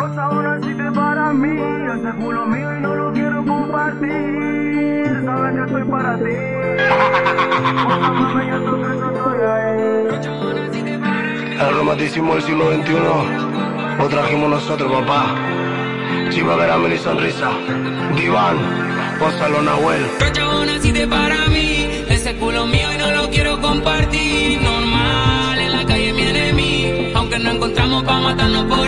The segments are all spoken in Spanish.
Ahora existe para mí, ese culo mío y no lo quiero compartir. Sabes que estoy para ti. Búscame, yo tú que yo estoy ahí. El romanticismo del siglo XXI lo trajimos nosotros, papá. Chiva Verame y sonrisa. Diván, Gonzalo Nahuel. Naciste para mí, ese culo mío y no lo quiero compartir. Normal, en la calle mi enemigo, aunque no encontramos pa' matarnos por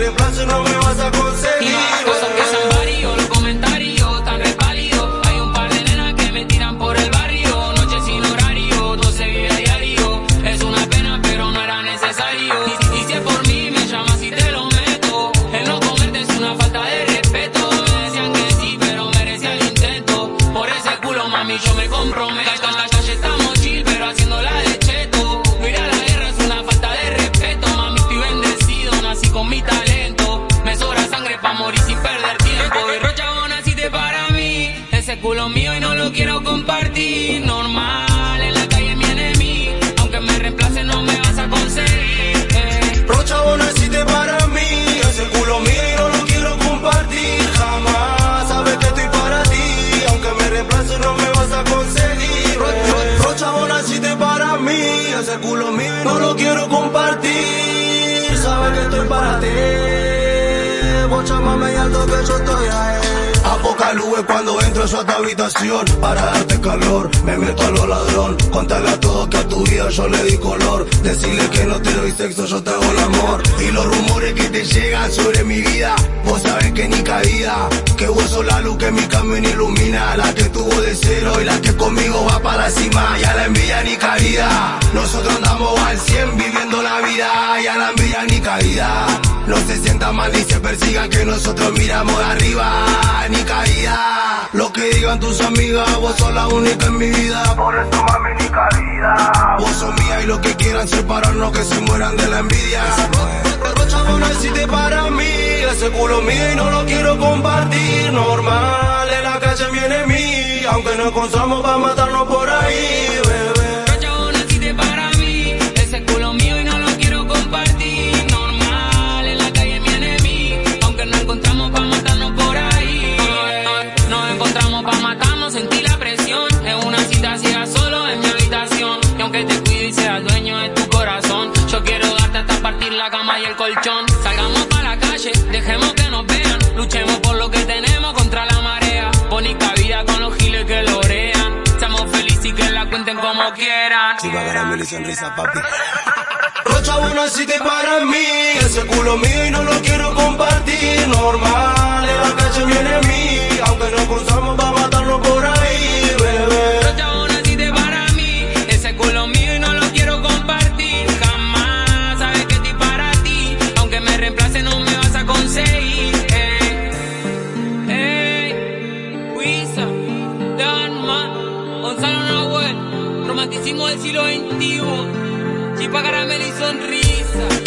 reemplace no me vas a Y conseguir. más cosas que variado, los comentarios tan repálidos. Hay un par de nenas que me tiran por el barrio, noche sin horario, todo se vive a diario. Es una pena, pero no era necesario. Y, y si es por mí, me llamas y te lo meto. El no comerte es una falta de respeto. Me decían que sí, pero merecía el intento. Por ese culo, mami, yo me comprometo. A conseguir. Ro- ro- Rocha, para mí, no lo quiero compartir. Sabes que estoy para ti, llámame y alto que yo estoy ahí. A poca luz cuando entro a tu habitación Para darte calor, me meto a lo ladrón Contarle a todos que a tu vida yo le di color Decirle que no te doy sexo, yo te el amor Y los rumores que te llegan sobre mi vida Vos que ni caída Que vos sos la luz que mi camino ilumina La que tuvo de cero y la que conmigo va para la cima Y a la envidia ni caída Nosotros andamos al 100 viviendo la vida Y a la envidia ni caída no se sienta mal ni se persiga que nosotros miramos de arriba, ni caída. Lo que digan tus amigas, vos sos la única en mi vida. Por eso mami ni caída. Vos sos mía y lo que quieran separarnos que se mueran de la envidia. Ese culo mío y no lo quiero compartir. Normal, en la calle mi enemigo, aunque no encontramos para matarnos por ahí, la cama y el colchón. Salgamos pa' la calle, dejemos que nos vean. Luchemos por lo que tenemos contra la marea. Bonita vida con los giles que lorean. Seamos felices y que la cuenten como quieran. Chiva caramelo y sonrisa, papi. Rocha, vos naciste para mí, ese culo mío y no lo quiero compartir. Normal, en la calle mi enemigo, aunque no cruzamos Romanticismo del siglo XXI. Chipa caramelo y sonrisa.